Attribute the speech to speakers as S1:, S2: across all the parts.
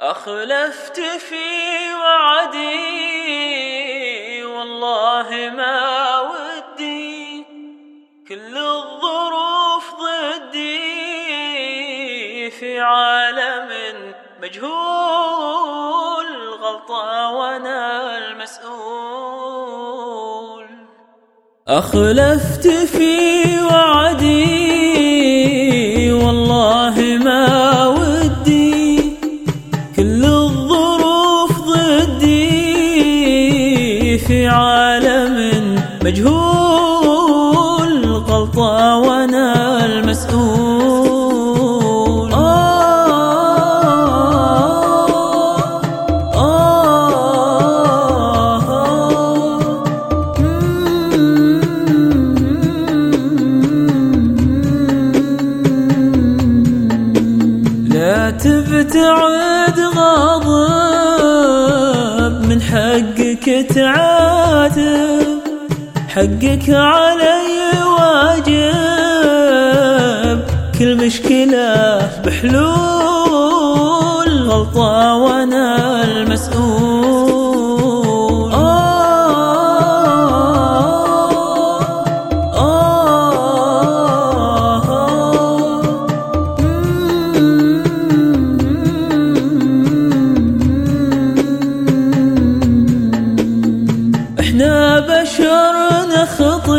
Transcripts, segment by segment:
S1: أخلفت في وعدي والله ما ودي. كل الظروف ضدي في عالم مجهول غلطة وأنا المسؤول. أخلفت في وعدي في عالم مجهول غلطة وأنا المسؤول. آه آه لا تبتعد غاضب. من حقك تعاتب حقك علي واجب. كل مشكلة بحلول غلطة وأنا المسؤول. نخطيه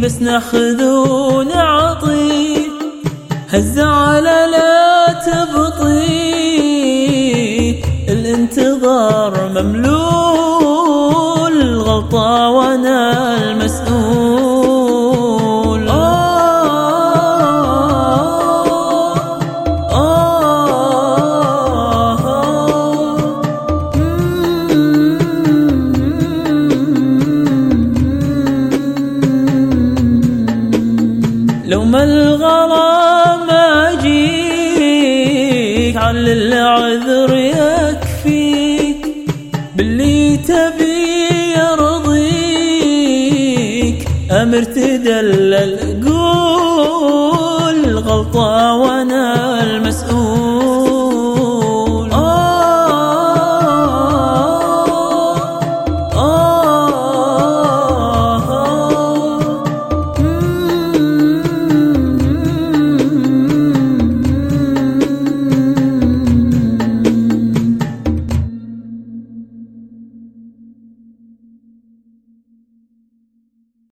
S1: بس ناخذ ونعطي. هالزعل لا تبطي. الانتظار مملول غلطة وأنا المسؤول. لو ما الغرام أجيك على العذر يكفيك باللي تبي يرضيك. أمر تدلل قول غلطة وأنا